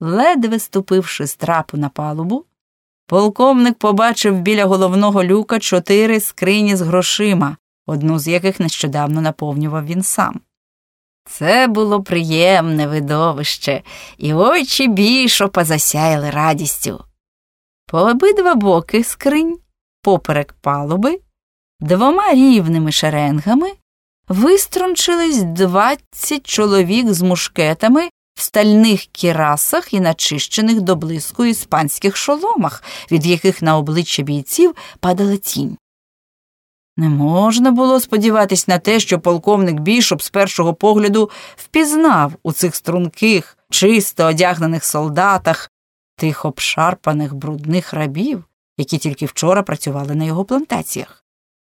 Ледве ступивши з трапу на палубу, полковник побачив біля головного люка чотири скрині з грошима, одну з яких нещодавно наповнював він сам. Це було приємне видовище, і очі бішопа засяяли радістю. По обидва боки скринь, поперек палуби, двома рівними шеренгами виструнчились двадцять чоловік з мушкетами стальних кірасах і начищених до блиску іспанських шоломах, від яких на обличчя бійців падала тінь. Не можна було сподіватись на те, що полковник бішоп з першого погляду впізнав у цих струнких, чисто одягнених солдатах тих обшарпаних брудних рабів, які тільки вчора працювали на його плантаціях.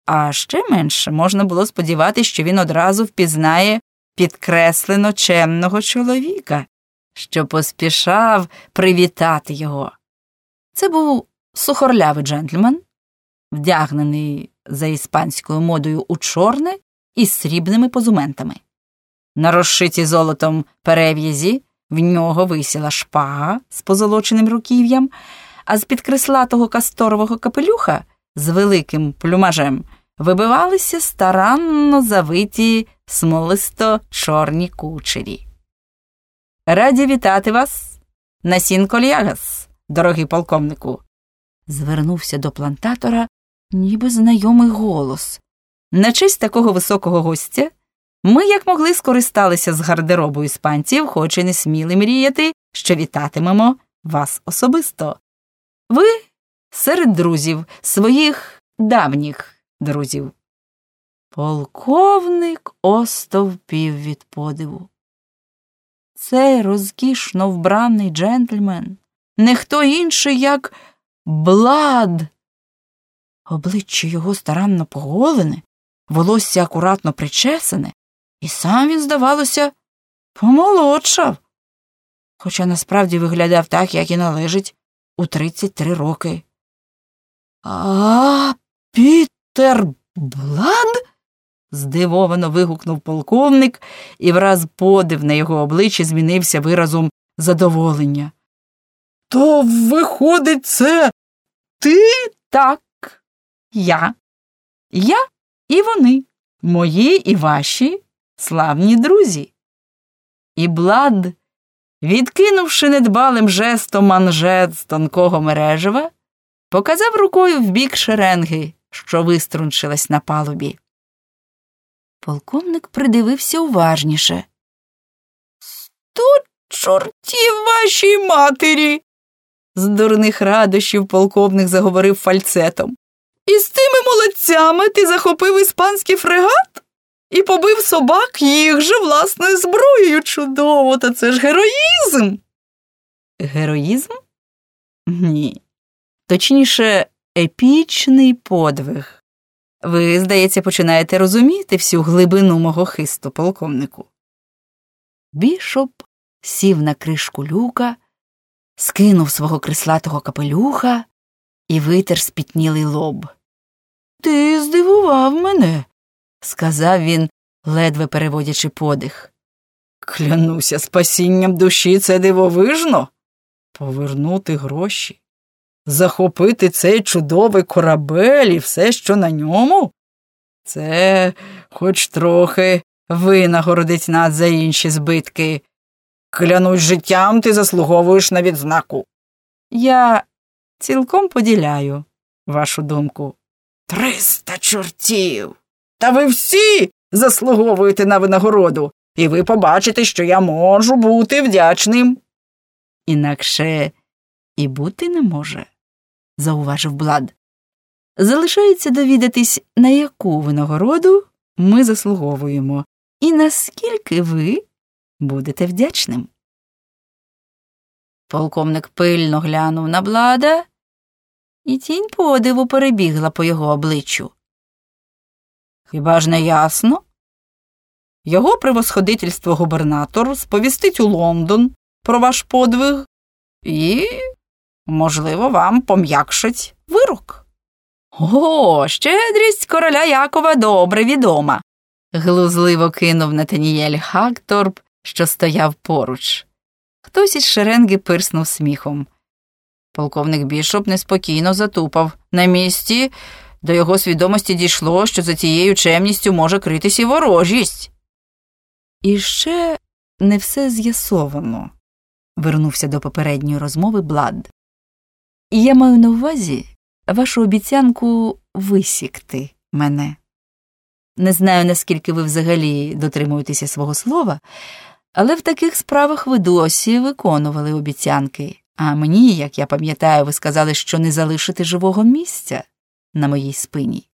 А ще менше можна було сподіватися, що він одразу впізнає підкреслено чемного чоловіка, що поспішав привітати його. Це був сухорлявий джентльмен, вдягнений за іспанською модою у чорне із срібними позументами. На розшиті золотом перев'язі в нього висіла шпага з позолоченим руків'ям, а з під креслатого касторового капелюха з великим плюмажем вибивалися старанно завиті смолисто чорні кучері. Раді вітати вас, Насін Кольягас, дорогий полковнику. Звернувся до плантатора ніби знайомий голос. На честь такого високого гостя ми, як могли, скористалися з гардеробу іспанців, хоч і не сміли мріяти, що вітатимемо вас особисто. Ви серед друзів, своїх давніх друзів. Полковник остовпів від подиву. Цей розкішно вбраний джентльмен не хто інший, як Блад. Обличчя його старанно поголене, волосся акуратно причесане, і сам він, здавалося, помолодшав, хоча насправді виглядав так, як і належить у 33 роки. А, Пітер Блад? здивовано вигукнув полковник, і враз подив на його обличчі змінився виразом задоволення. То, виходить, це ти? Так, я. Я і вони, мої і ваші славні друзі. І Блад, відкинувши недбалим жестом манжет з тонкого мережева, показав рукою в бік шеренги, що виструнчилась на палубі. Полковник придивився уважніше. Сто чортів вашій матері. З дурних радощів полковник заговорив фальцетом. І з тими молодцями ти захопив іспанський фрегат і побив собак їх же власною зброєю. Чудово, та це ж героїзм. Героїзм? Ні. Точніше, епічний подвиг. Ви, здається, починаєте розуміти всю глибину мого хисту, полковнику. Бішоп сів на кришку люка, скинув свого крислатого капелюха і витер спітнілий лоб. Ти здивував мене, сказав він, ледве переводячи подих. Клянуся спасінням душі це дивовижно. Повернути гроші, захопити цей чудовий корабель і все, що на ньому. Це хоч трохи винагородить нас за інші збитки. Клянусь життям ти заслуговуєш на відзнаку. Я цілком поділяю вашу думку. Триста чортів. Та ви всі заслуговуєте на винагороду, і ви побачите, що я можу бути вдячним. Інакше і бути не може, зауважив Блад. Залишається довідатись, на яку винагороду ми заслуговуємо, і наскільки ви будете вдячним. Полковник пильно глянув на блада, і тінь подиву перебігла по його обличчю. Хіба ж не ясно? Його превосходительство губернатор сповістить у Лондон про ваш подвиг і, можливо, вам пом'якшить вирок. О, щедрість короля Якова добре відома. глузливо кинув Натаніель Хакторп, що стояв поруч. Хтось із шеренги пирснув сміхом. Полковник Бішоп неспокійно затупав. На місці до його свідомості дійшло, що за цією чемністю може критись і ворожість. І ще не все з'ясовано, вернувся до попередньої розмови Блад. Я маю на увазі вашу обіцянку висікти мене. Не знаю, наскільки ви взагалі дотримуєтеся свого слова, але в таких справах ви досі виконували обіцянки, а мені, як я пам'ятаю, ви сказали, що не залишите живого місця на моїй спині.